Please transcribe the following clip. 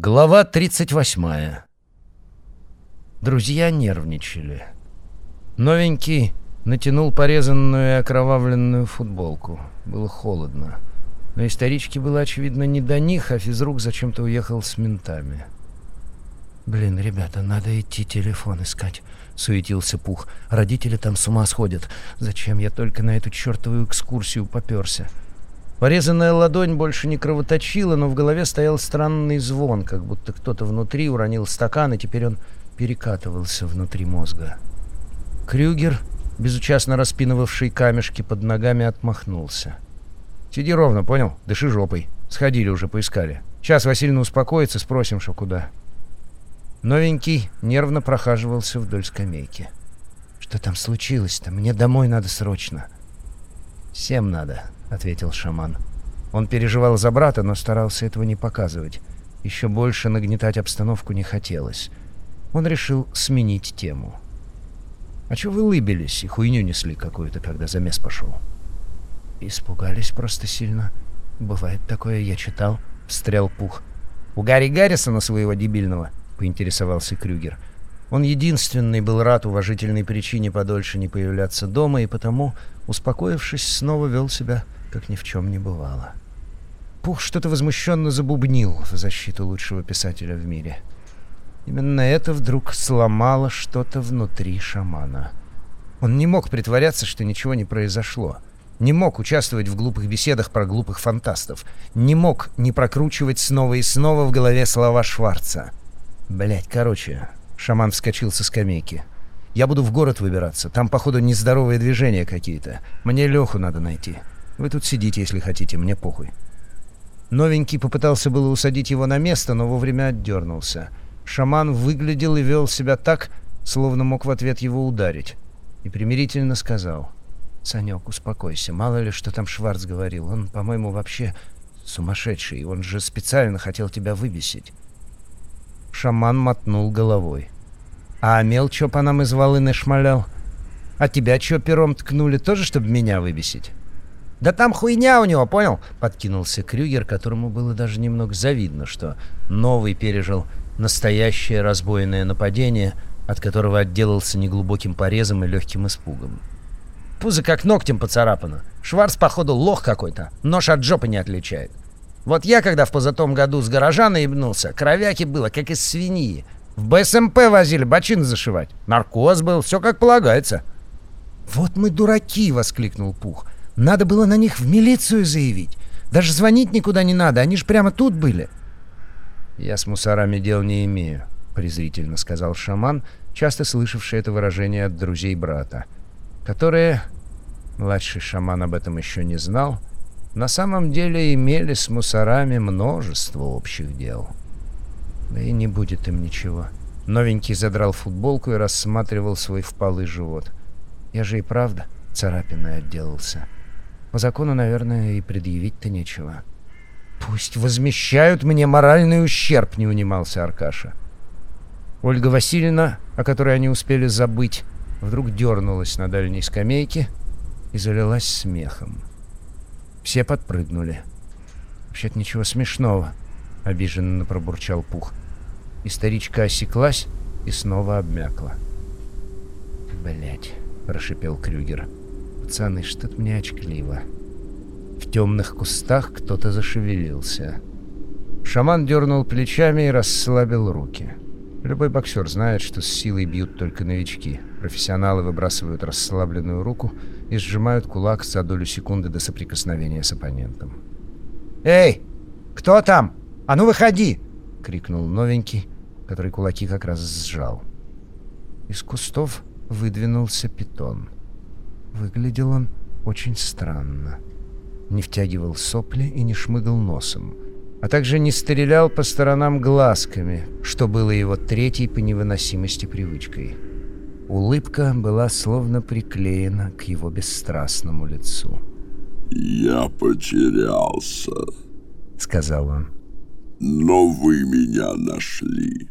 Глава 38. Друзья нервничали. Новенький натянул порезанную и окровавленную футболку. Было холодно. Но историчке было, очевидно, не до них, а физрук зачем-то уехал с ментами. «Блин, ребята, надо идти телефон искать», — суетился Пух. «Родители там с ума сходят. Зачем я только на эту чертову экскурсию попёрся?» Порезанная ладонь больше не кровоточила, но в голове стоял странный звон, как будто кто-то внутри уронил стакан, и теперь он перекатывался внутри мозга. Крюгер, безучастно распинывавший камешки под ногами, отмахнулся. «Сиди ровно, понял? Дыши жопой. Сходили уже, поискали. Сейчас Васильевна успокоится, спросим, что куда». Новенький нервно прохаживался вдоль скамейки. «Что там случилось-то? Мне домой надо срочно». «Всем надо», — ответил шаман. Он переживал за брата, но старался этого не показывать. Еще больше нагнетать обстановку не хотелось. Он решил сменить тему. «А чё вы лыбились и хуйню несли какую-то, когда замес пошел?» «Испугались просто сильно. Бывает такое, я читал», — встрял Пух. «У Гарри Гаррисона своего дебильного?» — поинтересовался Крюгер. Он единственный был рад уважительной причине подольше не появляться дома, и потому, успокоившись, снова вел себя как ни в чем не бывало. Пух что-то возмущенно забубнил в защиту лучшего писателя в мире. Именно это вдруг сломало что-то внутри шамана. Он не мог притворяться, что ничего не произошло. Не мог участвовать в глупых беседах про глупых фантастов. Не мог не прокручивать снова и снова в голове слова Шварца. Блять, короче, шаман вскочил со скамейки. Я буду в город выбираться. Там, походу, нездоровые движения какие-то. Мне Леху надо найти. Вы тут сидите, если хотите, мне похуй». Новенький попытался было усадить его на место, но вовремя отдернулся. Шаман выглядел и вел себя так, словно мог в ответ его ударить. И примирительно сказал. «Санек, успокойся. Мало ли, что там Шварц говорил. Он, по-моему, вообще сумасшедший. Он же специально хотел тебя выбесить». Шаман мотнул головой. «А Амел чё по нам из волыны шмалял? А тебя чё пером ткнули, тоже, чтобы меня выбесить?» «Да там хуйня у него, понял?» — подкинулся Крюгер, которому было даже немного завидно, что новый пережил настоящее разбойное нападение, от которого отделался неглубоким порезом и легким испугом. Пузо как ногтем поцарапано. Шварц, походу, лох какой-то. Нож от жопы не отличает. Вот я, когда в позатом году с гаража наебнулся, кровяки было, как из свиньи. В БСМП возили бочины зашивать. Наркоз был, все как полагается. «Вот мы дураки!» — воскликнул Пух. — надо было на них в милицию заявить. Даже звонить никуда не надо, они же прямо тут были. «Я с мусорами дел не имею», — презрительно сказал шаман, часто слышавший это выражение от друзей брата, которые, младший шаман об этом еще не знал, на самом деле имели с мусорами множество общих дел. Да и не будет им ничего. Новенький задрал футболку и рассматривал свой впалый живот. Я же и правда царапиной отделался. По закону, наверное, и предъявить-то нечего. «Пусть возмещают мне моральный ущерб», — не унимался Аркаша. Ольга Васильевна, о которой они успели забыть, вдруг дернулась на дальней скамейке и залилась смехом. Все подпрыгнули. «Вообще-то ничего смешного», — обиженно пробурчал Пух. И старичка осеклась и снова обмякла. «Блядь», — прошипел Крюгер пацаны, что-то мне очкливо. В темных кустах кто-то зашевелился. Шаман дернул плечами и расслабил руки. Любой боксер знает, что с силой бьют только новички. Профессионалы выбрасывают расслабленную руку и сжимают кулак за долю секунды до соприкосновения с оппонентом. «Эй, кто там? А ну выходи!» — крикнул новенький, который кулаки как раз сжал. Из кустов выдвинулся питон. Выглядел он очень странно. Не втягивал сопли и не шмыгал носом, а также не стрелял по сторонам глазками, что было его третьей по невыносимости привычкой. Улыбка была словно приклеена к его бесстрастному лицу. «Я потерялся», — сказал он. «Но вы меня нашли.